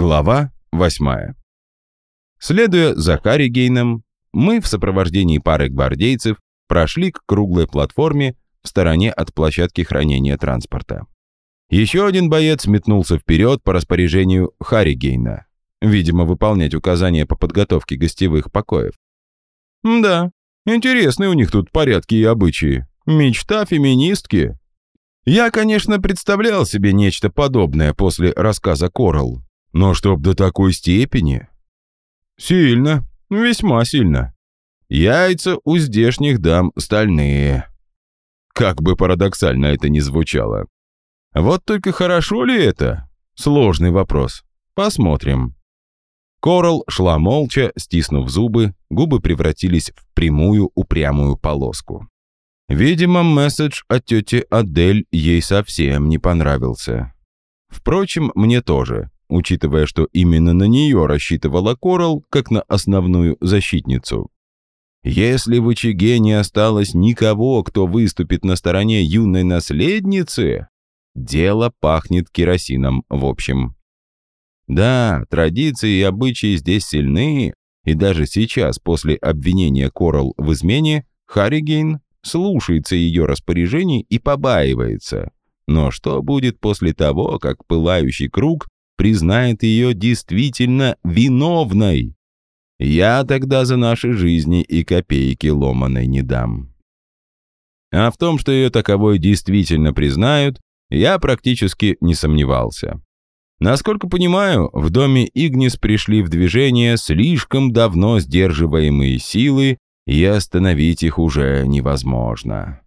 Глава 8. Следуя за Харригейном, мы в сопровождении пары гвардейцев прошли к круглой платформе в стороне от площадки хранения транспорта. Еще один боец метнулся вперед по распоряжению Харригейна, видимо, выполнять указания по подготовке гостевых покоев. Да, интересные у них тут порядки и обычаи. Мечта феминистки. Я, конечно, представлял себе нечто подобное после рассказа Коралл, но чтоб до такой степени? Сильно, весьма сильно. Яйца у здешних дам стальные. Как бы парадоксально это ни звучало. Вот только хорошо ли это? Сложный вопрос. Посмотрим. Корал шла молча, стиснув зубы, губы превратились в прямую упрямую полоску. Видимо, месседж от тети Адель ей совсем не понравился. Впрочем, мне тоже учитывая, что именно на нее рассчитывала Корал, как на основную защитницу. Если в очаге не осталось никого, кто выступит на стороне юной наследницы, дело пахнет керосином в общем. Да, традиции и обычаи здесь сильны, и даже сейчас, после обвинения Корал в измене, Харригейн слушается ее распоряжений и побаивается. Но что будет после того, как пылающий круг признает ее действительно виновной. Я тогда за наши жизни и копейки ломаной не дам. А в том, что ее таковой действительно признают, я практически не сомневался. Насколько понимаю, в доме Игнис пришли в движение слишком давно сдерживаемые силы, и остановить их уже невозможно.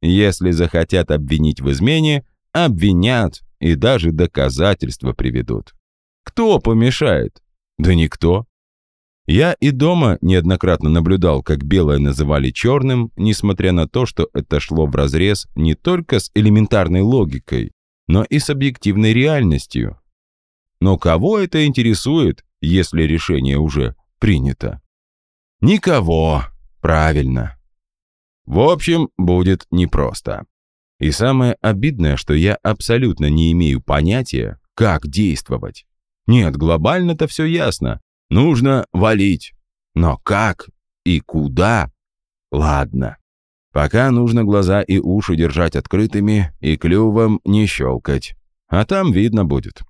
Если захотят обвинить в измене, обвинят и даже доказательства приведут. Кто помешает? Да никто. Я и дома неоднократно наблюдал, как белое называли черным, несмотря на то, что это шло вразрез не только с элементарной логикой, но и с объективной реальностью. Но кого это интересует, если решение уже принято? Никого, правильно. В общем, будет непросто. И самое обидное, что я абсолютно не имею понятия, как действовать. Нет, глобально-то все ясно. Нужно валить. Но как и куда? Ладно. Пока нужно глаза и уши держать открытыми и клювом не щелкать. А там видно будет.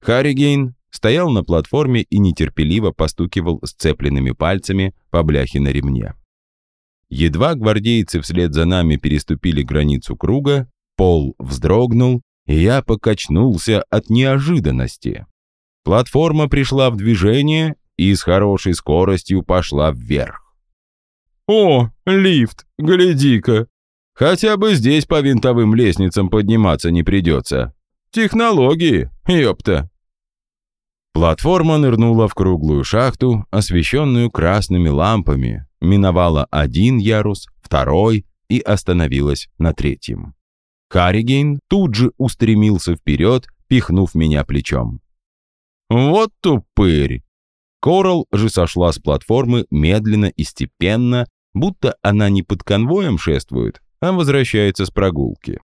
Харригейн стоял на платформе и нетерпеливо постукивал сцепленными пальцами по бляхе на ремне. Едва гвардейцы вслед за нами переступили границу круга, пол вздрогнул, и я покачнулся от неожиданности. Платформа пришла в движение и с хорошей скоростью пошла вверх. «О, лифт, гляди-ка! Хотя бы здесь по винтовым лестницам подниматься не придется. Технологии, ёпта!» Платформа нырнула в круглую шахту, освещенную красными лампами, миновала один ярус, второй и остановилась на третьем. Харригейн тут же устремился вперед, пихнув меня плечом. «Вот тупырь!» Корал же сошла с платформы медленно и степенно, будто она не под конвоем шествует, а возвращается с прогулки.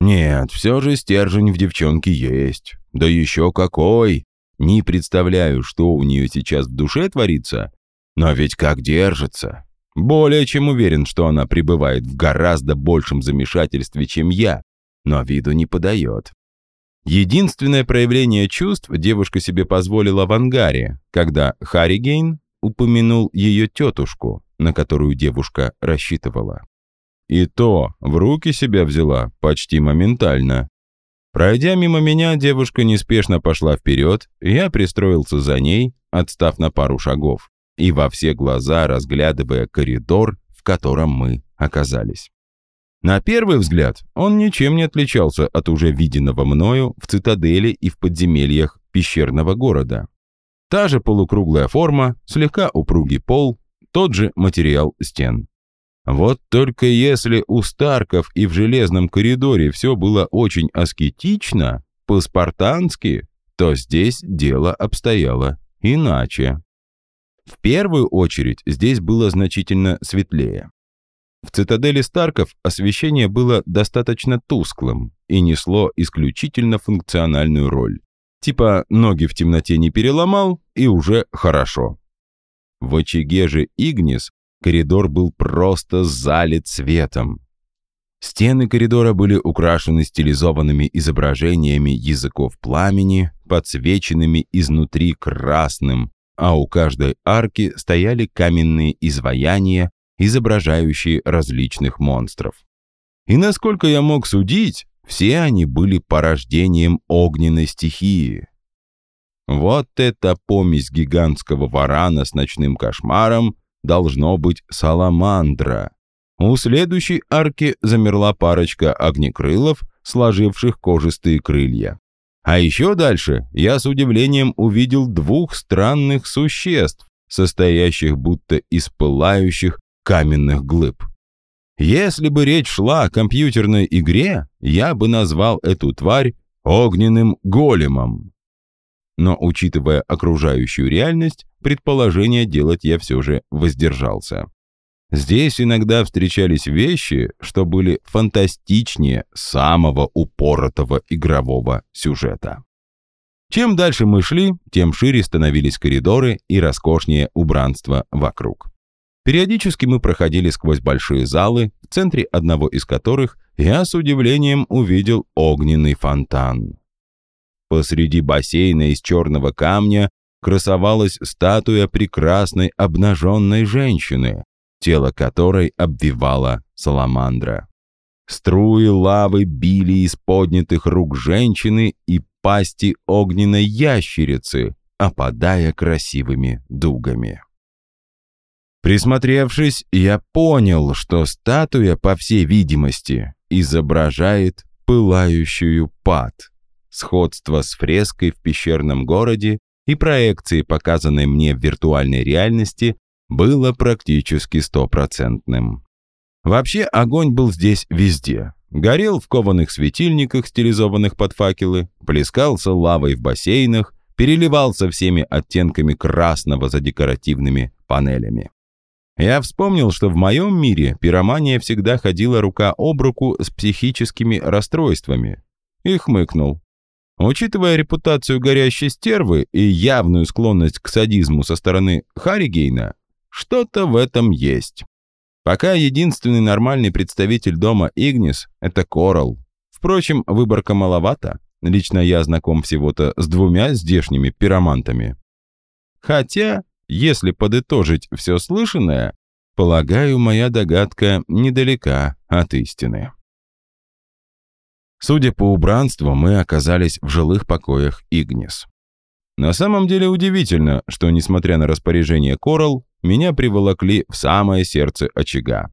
Нет, все же стержень в девчонке есть. Да еще какой! Не представляю, что у нее сейчас в душе творится, но ведь как держится. Более чем уверен, что она пребывает в гораздо большем замешательстве, чем я, но виду не подает. Единственное проявление чувств девушка себе позволила в ангаре, когда Харригейн упомянул ее тетушку, на которую девушка рассчитывала. И то в руки себя взяла почти моментально. Пройдя мимо меня, девушка неспешно пошла вперед, я пристроился за ней, отстав на пару шагов, и во все глаза разглядывая коридор, в котором мы оказались. На первый взгляд он ничем не отличался от уже виденного мною в цитадели и в подземельях пещерного города. Та же полукруглая форма, слегка упругий пол, тот же материал стен. Вот только если у Старков и в железном коридоре все было очень аскетично, по-спартански, то здесь дело обстояло иначе. В первую очередь здесь было значительно светлее. В цитадели Старков освещение было достаточно тусклым и несло исключительно функциональную роль. Типа ноги в темноте не переломал, и уже хорошо. В очаге же Игнис коридор был просто залит светом. Стены коридора были украшены стилизованными изображениями языков пламени, подсвеченными изнутри красным, а у каждой арки стояли каменные изваяния, изображающие различных монстров. И насколько я мог судить, все они были порождением огненной стихии. Вот эта помесь гигантского варана с ночным кошмаром должно быть саламандра. У следующей арки замерла парочка огнекрылов, сложивших кожистые крылья. А еще дальше я с удивлением увидел двух странных существ, состоящих будто из пылающих каменных глыб. Если бы речь шла о компьютерной игре, я бы назвал эту тварь огненным големом. Но, учитывая окружающую реальность, предположение делать я все же воздержался. Здесь иногда встречались вещи, что были фантастичнее самого упоротого игрового сюжета. Чем дальше мы шли, тем шире становились коридоры и роскошнее убранство вокруг. Периодически мы проходили сквозь большие залы, в центре одного из которых я с удивлением увидел огненный фонтан. Посреди бассейна из черного камня красовалась статуя прекрасной обнаженной женщины, тело которой обвивала саламандра. Струи лавы били из поднятых рук женщины и пасти огненной ящерицы, опадая красивыми дугами. Присмотревшись, я понял, что статуя, по всей видимости, изображает пылающую пад. Сходство с фреской в пещерном городе и проекцией, показанной мне в виртуальной реальности, было практически стопроцентным. Вообще, огонь был здесь везде. Горел в кованых светильниках, стилизованных под факелы, плескался лавой в бассейнах, переливался всеми оттенками красного за декоративными панелями. Я вспомнил, что в моем мире пиромания всегда ходила рука об руку с психическими расстройствами. И хмыкнул. Учитывая репутацию горящей стервы и явную склонность к садизму со стороны Харригейна, что-то в этом есть. Пока единственный нормальный представитель дома Игнис — это Коралл. Впрочем, выборка маловато. Лично я знаком всего-то с двумя здешними пиромантами. Хотя если подытожить все слышанное, полагаю, моя догадка недалека от истины. Судя по убранству, мы оказались в жилых покоях Игнис. На самом деле удивительно, что, несмотря на распоряжение Коралл, меня приволокли в самое сердце очага.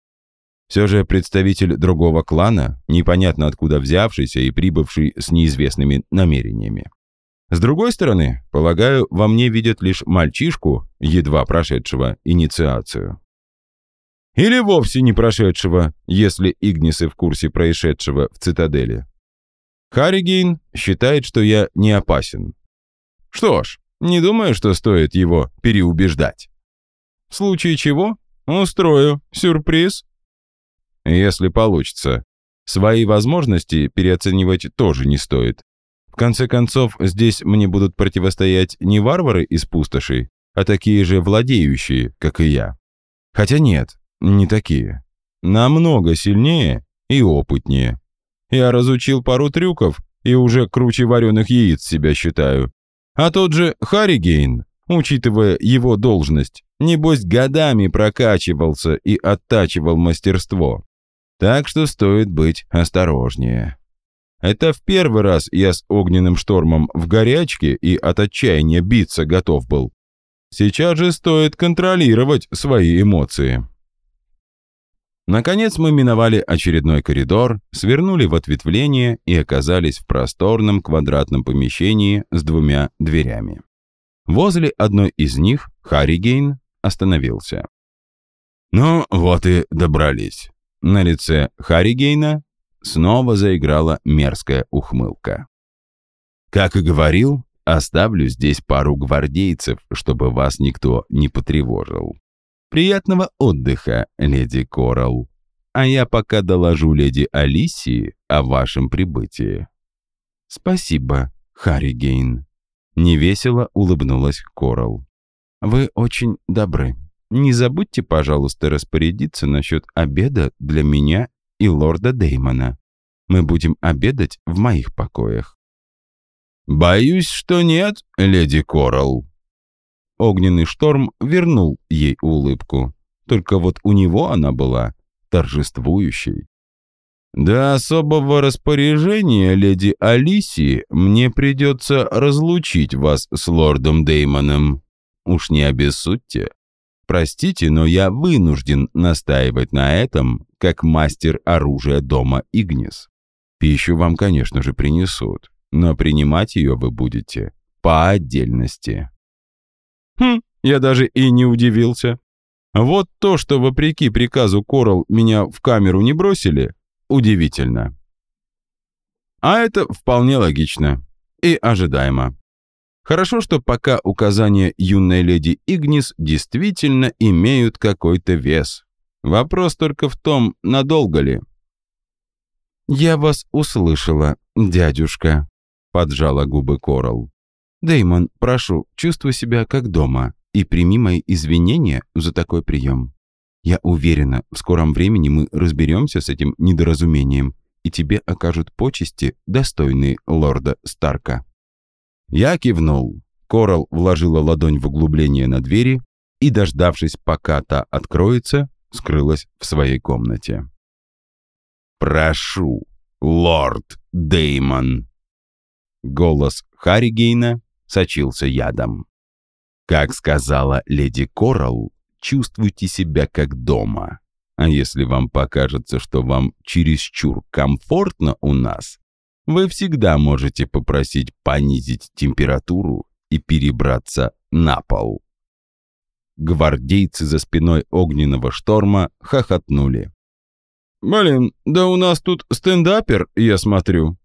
Все же представитель другого клана, непонятно откуда взявшийся и прибывший с неизвестными намерениями. С другой стороны, полагаю, во мне видят лишь мальчишку, едва прошедшего инициацию. Или вовсе не прошедшего, если Игнисы в курсе происшедшего в цитадели. Харригейн считает, что я не опасен. Что ж, не думаю, что стоит его переубеждать. В случае чего, устрою сюрприз. Если получится. Свои возможности переоценивать тоже не стоит конце концов, здесь мне будут противостоять не варвары из пустошей, а такие же владеющие, как и я. Хотя нет, не такие. Намного сильнее и опытнее. Я разучил пару трюков и уже круче вареных яиц себя считаю. А тот же Харригейн, учитывая его должность, небось годами прокачивался и оттачивал мастерство. Так что стоит быть осторожнее. Это в первый раз я с огненным штормом в горячке и от отчаяния биться готов был. Сейчас же стоит контролировать свои эмоции. Наконец мы миновали очередной коридор, свернули в ответвление и оказались в просторном квадратном помещении с двумя дверями. Возле одной из них Харригейн остановился. «Ну, вот и добрались». На лице Харригейна Снова заиграла мерзкая ухмылка. «Как и говорил, оставлю здесь пару гвардейцев, чтобы вас никто не потревожил. Приятного отдыха, леди Коралл. А я пока доложу леди Алисии о вашем прибытии». «Спасибо, Харри Гейн», Невесело улыбнулась Корал. «Вы очень добры. Не забудьте, пожалуйста, распорядиться насчет обеда для меня и лорда Деймона. Мы будем обедать в моих покоях». «Боюсь, что нет, леди Корал». Огненный шторм вернул ей улыбку. Только вот у него она была торжествующей. До особого распоряжения леди Алисии мне придется разлучить вас с лордом Деймоном. Уж не обессудьте. Простите, но я вынужден настаивать на этом, как мастер оружия дома Игнис. Пищу вам, конечно же, принесут, но принимать ее вы будете по отдельности. Хм, я даже и не удивился. Вот то, что вопреки приказу Корал меня в камеру не бросили, удивительно. А это вполне логично и ожидаемо. Хорошо, что пока указания юной леди Игнис действительно имеют какой-то вес. Вопрос только в том, надолго ли. «Я вас услышала, дядюшка», — поджала губы Корал. «Дэймон, прошу, чувствуй себя как дома и прими мои извинения за такой прием. Я уверена, в скором времени мы разберемся с этим недоразумением, и тебе окажут почести, достойные лорда Старка». Я кивнул. Корал вложила ладонь в углубление на двери и, дождавшись, пока та откроется, скрылась в своей комнате. «Прошу, лорд Деймон!» Голос Харригейна сочился ядом. Как сказала леди Корал, чувствуйте себя как дома. А если вам покажется, что вам чересчур комфортно у нас, вы всегда можете попросить понизить температуру и перебраться на пол. Гвардейцы за спиной огненного шторма хохотнули. «Блин, да у нас тут стендапер, я смотрю».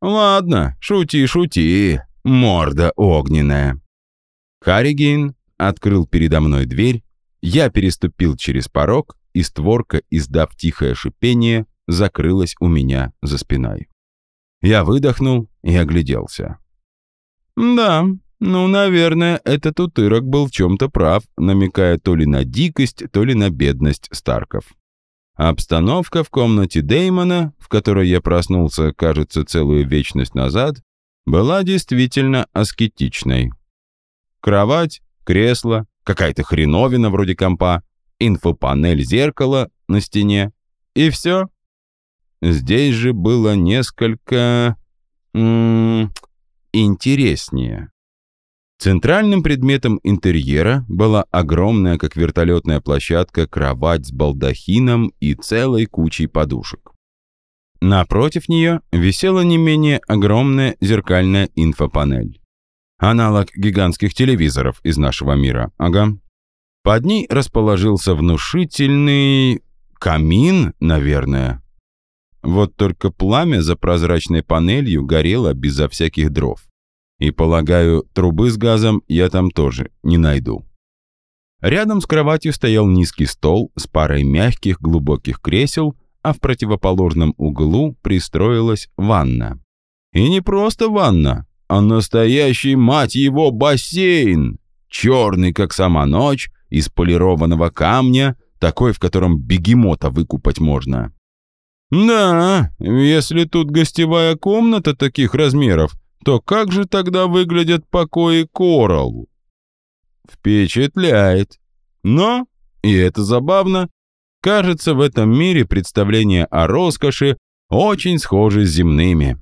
«Ладно, шути, шути, морда огненная». Харригейн открыл передо мной дверь, я переступил через порог, и створка, издав тихое шипение, закрылась у меня за спиной. Я выдохнул и огляделся. «Да, ну, наверное, этот утырок был в чем-то прав, намекая то ли на дикость, то ли на бедность Старков. Обстановка в комнате Деймона, в которой я проснулся, кажется, целую вечность назад, была действительно аскетичной. Кровать, кресло, какая-то хреновина вроде компа, инфопанель зеркала на стене. И все. Здесь же было несколько... М интереснее. Центральным предметом интерьера была огромная, как вертолетная площадка, кровать с балдахином и целой кучей подушек. Напротив нее висела не менее огромная зеркальная инфопанель. Аналог гигантских телевизоров из нашего мира, ага. Под ней расположился внушительный... камин, наверное. Вот только пламя за прозрачной панелью горело безо всяких дров. И, полагаю, трубы с газом я там тоже не найду. Рядом с кроватью стоял низкий стол с парой мягких глубоких кресел, а в противоположном углу пристроилась ванна. И не просто ванна, а настоящий, мать его, бассейн! Черный, как сама ночь, из полированного камня, такой, в котором бегемота выкупать можно. Да, если тут гостевая комната таких размеров, то как же тогда выглядят покои Коралл? Впечатляет. Но, и это забавно, кажется, в этом мире представления о роскоши очень схожи с земными.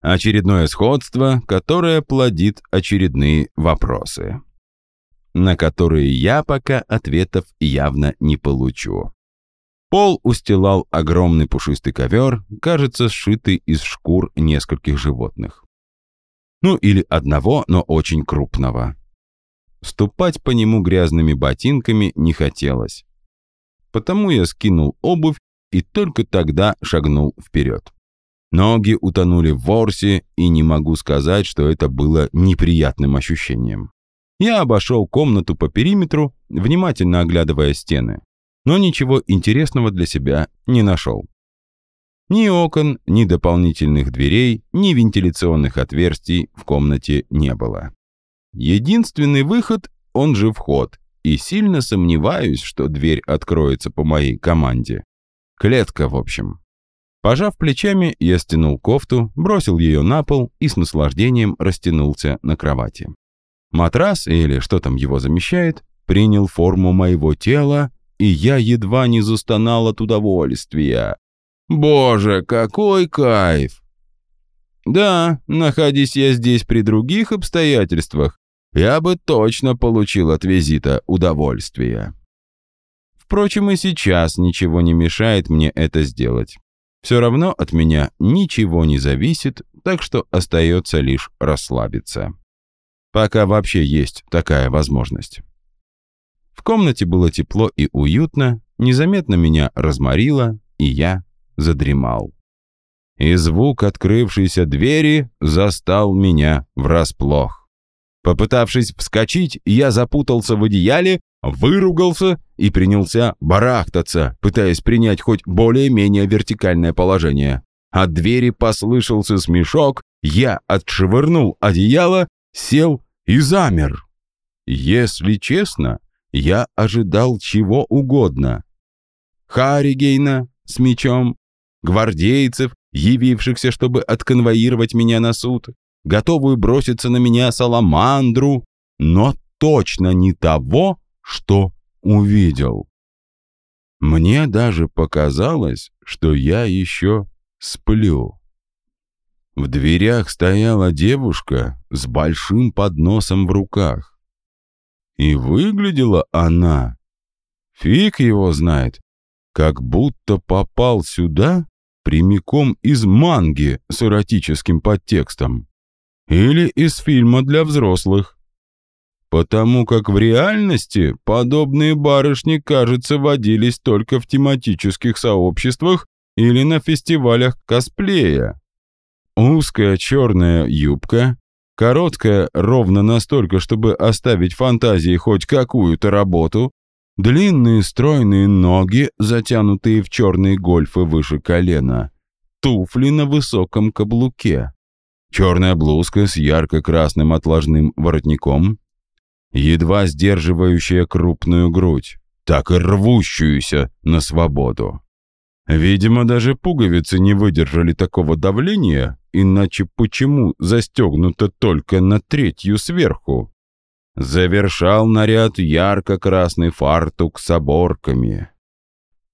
Очередное сходство, которое плодит очередные вопросы, на которые я пока ответов явно не получу. Пол устилал огромный пушистый ковер, кажется, сшитый из шкур нескольких животных. Ну или одного, но очень крупного. Ступать по нему грязными ботинками не хотелось. Потому я скинул обувь и только тогда шагнул вперед. Ноги утонули в ворсе, и не могу сказать, что это было неприятным ощущением. Я обошел комнату по периметру, внимательно оглядывая стены, но ничего интересного для себя не нашел. Ни окон, ни дополнительных дверей, ни вентиляционных отверстий в комнате не было. Единственный выход, он же вход, и сильно сомневаюсь, что дверь откроется по моей команде. Клетка, в общем. Пожав плечами, я стянул кофту, бросил ее на пол и с наслаждением растянулся на кровати. Матрас, или что там его замещает, принял форму моего тела, и я едва не застонал от удовольствия. Боже, какой кайф! Да, находясь я здесь при других обстоятельствах, я бы точно получил от визита удовольствие. Впрочем, и сейчас ничего не мешает мне это сделать. Все равно от меня ничего не зависит, так что остается лишь расслабиться. Пока вообще есть такая возможность. В комнате было тепло и уютно, незаметно меня разморило, и я задремал. И звук открывшейся двери застал меня врасплох. Попытавшись вскочить, я запутался в одеяле, выругался и принялся барахтаться, пытаясь принять хоть более-менее вертикальное положение. От двери послышался смешок, я отшвырнул одеяло, сел и замер. Если честно, я ожидал чего угодно. Харигейна с мечом, гвардейцев, явившихся, чтобы отконвоировать меня на суд, готовую броситься на меня саламандру, но точно не того, что увидел. Мне даже показалось, что я еще сплю. В дверях стояла девушка с большим подносом в руках. И выглядела она, фиг его знает, как будто попал сюда прямиком из манги с эротическим подтекстом. Или из фильма для взрослых. Потому как в реальности подобные барышни, кажется, водились только в тематических сообществах или на фестивалях косплея. Узкая черная юбка, короткая ровно настолько, чтобы оставить фантазии хоть какую-то работу, длинные стройные ноги, затянутые в черные гольфы выше колена, туфли на высоком каблуке, черная блузка с ярко-красным отложным воротником, едва сдерживающая крупную грудь, так и рвущуюся на свободу. Видимо, даже пуговицы не выдержали такого давления, иначе почему застегнуто только на третью сверху? Завершал наряд ярко-красный фартук с оборками.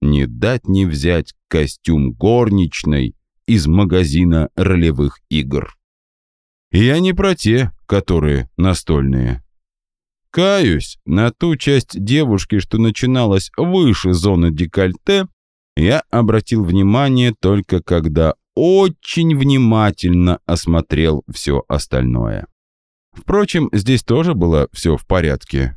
Не дать не взять костюм горничной из магазина ролевых игр. Я не про те, которые настольные. Каюсь, на ту часть девушки, что начиналась выше зоны декольте, я обратил внимание только когда очень внимательно осмотрел все остальное. Впрочем, здесь тоже было все в порядке.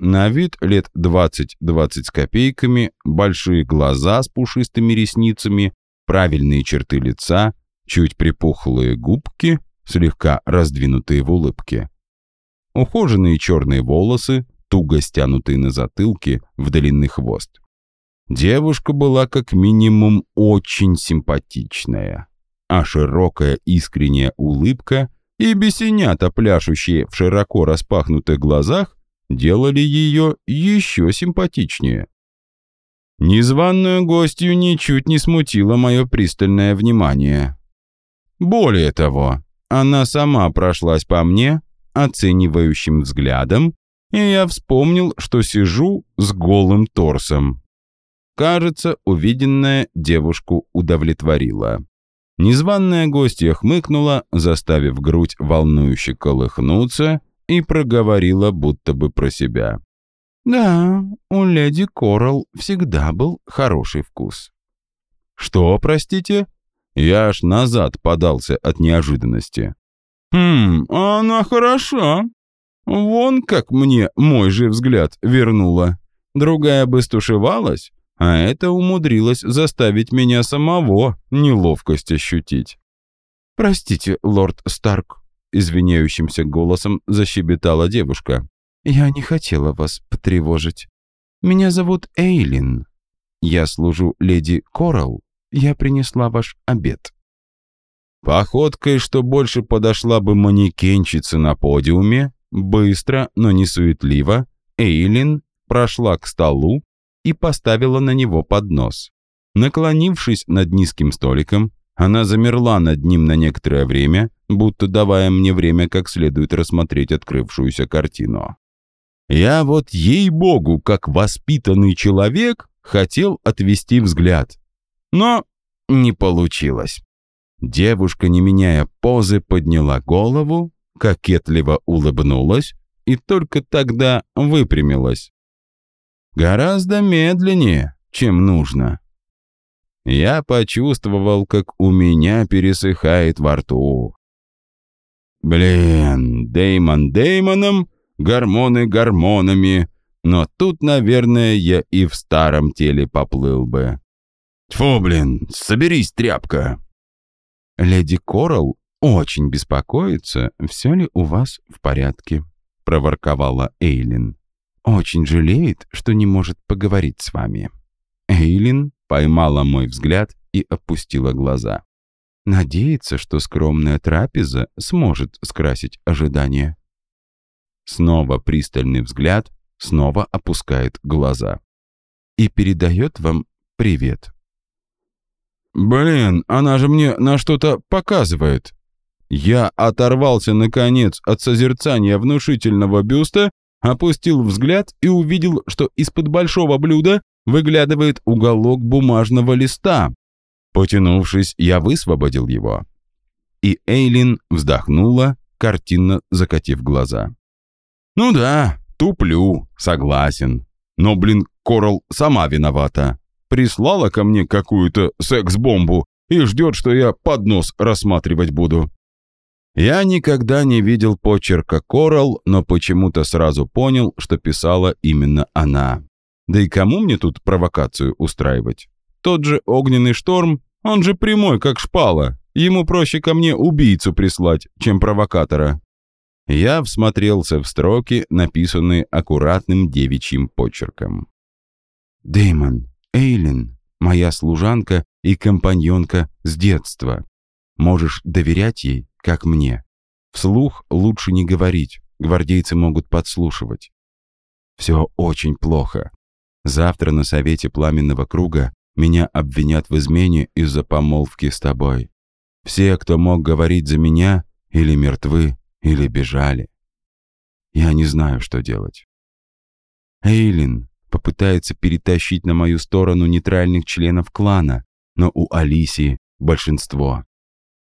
На вид лет 20-20 с копейками, большие глаза с пушистыми ресницами, правильные черты лица, чуть припухлые губки, слегка раздвинутые в улыбке. Ухоженные черные волосы, туго стянутые на затылке в длинный хвост. Девушка была как минимум очень симпатичная, а широкая искренняя улыбка и бесенята, пляшущие в широко распахнутых глазах, делали ее еще симпатичнее. Незваную гостью ничуть не смутило мое пристальное внимание. Более того, она сама прошлась по мне оценивающим взглядом, и я вспомнил, что сижу с голым торсом. Кажется, увиденное девушку удовлетворило. Незваная гостья хмыкнула, заставив грудь волнующе колыхнуться, и проговорила будто бы про себя. «Да, у леди Коралл всегда был хороший вкус». «Что, простите?» Я аж назад подался от неожиданности. «Хм, она хороша. Вон как мне мой же взгляд вернула. Другая бы стушевалась, а это умудрилось заставить меня самого неловкость ощутить. «Простите, лорд Старк», — извиняющимся голосом защебетала девушка. «Я не хотела вас потревожить. Меня зовут Эйлин. Я служу леди Коралл, я принесла ваш обед». Походкой, что больше подошла бы манекенщица на подиуме, быстро, но не суетливо, Эйлин прошла к столу и поставила на него поднос. Наклонившись над низким столиком, она замерла над ним на некоторое время, будто давая мне время как следует рассмотреть открывшуюся картину. Я вот, ей-богу, как воспитанный человек, хотел отвести взгляд. Но не получилось. Девушка, не меняя позы, подняла голову, кокетливо улыбнулась и только тогда выпрямилась. Гораздо медленнее, чем нужно. Я почувствовал, как у меня пересыхает во рту. Блин, Деймон Деймоном, гормоны гормонами, но тут, наверное, я и в старом теле поплыл бы. Тьфу, блин, соберись, тряпка. Леди Коралл очень беспокоится, все ли у вас в порядке, проворковала Эйлин. Очень жалеет, что не может поговорить с вами. Эйлин поймала мой взгляд и опустила глаза. Надеется, что скромная трапеза сможет скрасить ожидания. Снова пристальный взгляд, снова опускает глаза. И передает вам привет. «Блин, она же мне на что-то показывает!» Я оторвался, наконец, от созерцания внушительного бюста, опустил взгляд и увидел, что из-под большого блюда выглядывает уголок бумажного листа. Потянувшись, я высвободил его. И Эйлин вздохнула, картинно закатив глаза. «Ну да, туплю, согласен. Но, блин, Корал сама виновата. Прислала ко мне какую-то секс-бомбу и ждет, что я поднос рассматривать буду». Я никогда не видел почерка Корал, но почему-то сразу понял, что писала именно она. Да и кому мне тут провокацию устраивать? Тот же огненный шторм, он же прямой, как шпала. Ему проще ко мне убийцу прислать, чем провокатора. Я всмотрелся в строки, написанные аккуратным девичьим почерком. «Дэймон, Эйлин, моя служанка и компаньонка с детства. Можешь доверять ей, как мне. Вслух лучше не говорить, гвардейцы могут подслушивать. Все очень плохо. Завтра на совете пламенного круга меня обвинят в измене из-за помолвки с тобой. Все, кто мог говорить за меня, или мертвы, или бежали. Я не знаю, что делать. Эйлин попытается перетащить на мою сторону нейтральных членов клана, но у Алисии большинство.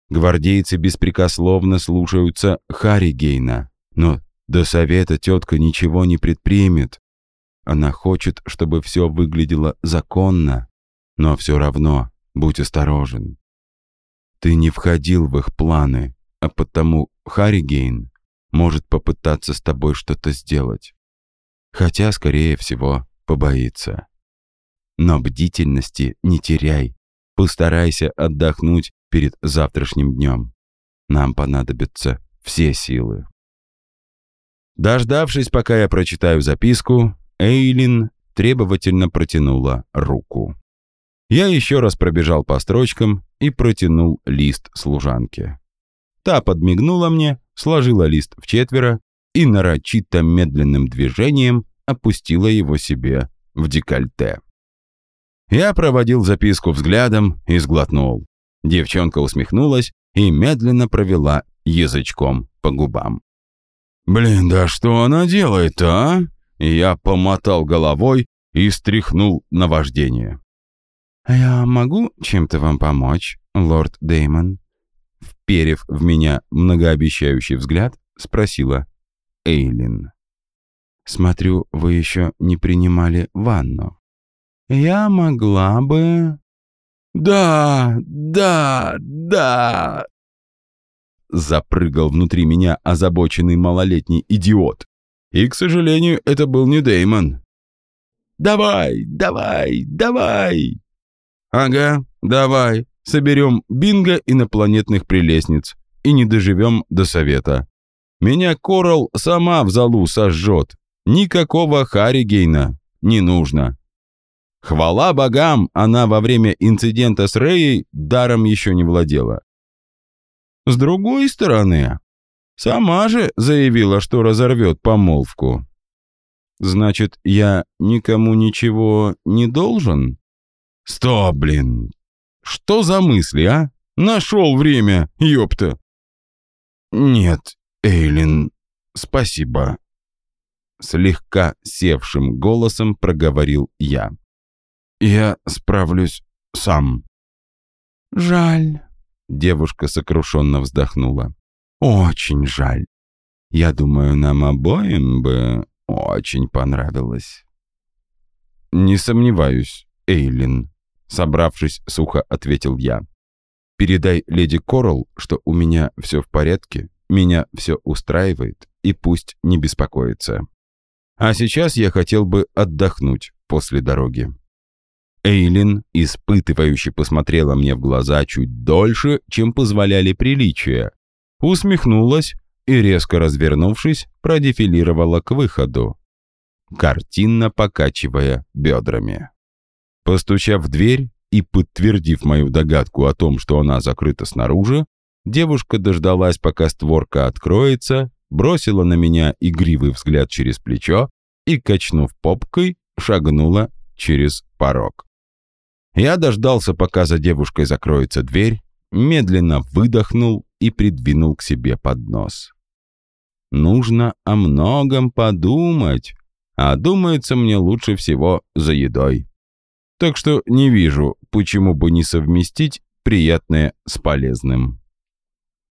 Гвардейцы беспрекословно слушаются Харри Гейна, но до совета тетка ничего не предпримет, она хочет, чтобы все выглядело законно, но все равно будь осторожен. Ты не входил в их планы, а потому Харригейн может попытаться с тобой что-то сделать. Хотя, скорее всего, побоится. Но бдительности не теряй. Постарайся отдохнуть перед завтрашним днем. Нам понадобятся все силы. Дождавшись, пока я прочитаю записку, Эйлин требовательно протянула руку. Я еще раз пробежал по строчкам и протянул лист служанке. Та подмигнула мне, сложила лист в четверо и нарочито медленным движением опустила его себе в декольте. Я проводил записку взглядом и сглотнул. Девчонка усмехнулась и медленно провела язычком по губам. «Блин, да что она делает, а?» Я помотал головой и стряхнул наваждение. «Я могу чем-то вам помочь, лорд Деймон?» Вперев в меня многообещающий взгляд, спросила Эйлин. «Смотрю, вы еще не принимали ванну. Я могла бы...» «Да, да, да!» Запрыгал внутри меня озабоченный малолетний идиот. И, к сожалению, это был не Деймон. «Давай, давай, давай!» «Ага, давай, соберем бинго инопланетных прелестниц и не доживем до совета. Меня Корал сама в залу сожжет. Никакого Харригейна не нужно. Хвала богам, она во время инцидента с Рэей даром еще не владела. С другой стороны, сама же заявила, что разорвет помолвку. Значит, я никому ничего не должен? Стоп, блин! Что за мысли, а? Нашел время, ёпта! Нет, Эйлин, спасибо. Слегка севшим голосом проговорил я. Я справлюсь сам. Жаль. Девушка сокрушенно вздохнула. Очень жаль. Я думаю, нам обоим бы очень понравилось. Не сомневаюсь, Эйлин. Собравшись, сухо ответил я. Передай леди Корал, что у меня все в порядке, меня все устраивает, и пусть не беспокоится. А сейчас я хотел бы отдохнуть после дороги. Эйлин, испытывающе посмотрела мне в глаза чуть дольше, чем позволяли приличия, усмехнулась и, резко развернувшись, продефилировала к выходу, картинно покачивая бедрами. Постучав в дверь и подтвердив мою догадку о том, что она закрыта снаружи, девушка дождалась, пока створка откроется, бросила на меня игривый взгляд через плечо и, качнув попкой, шагнула через порог. Я дождался, пока за девушкой закроется дверь, медленно выдохнул и придвинул к себе поднос. Нужно о многом подумать, а думается мне лучше всего за едой. Так что не вижу, почему бы не совместить приятное с полезным.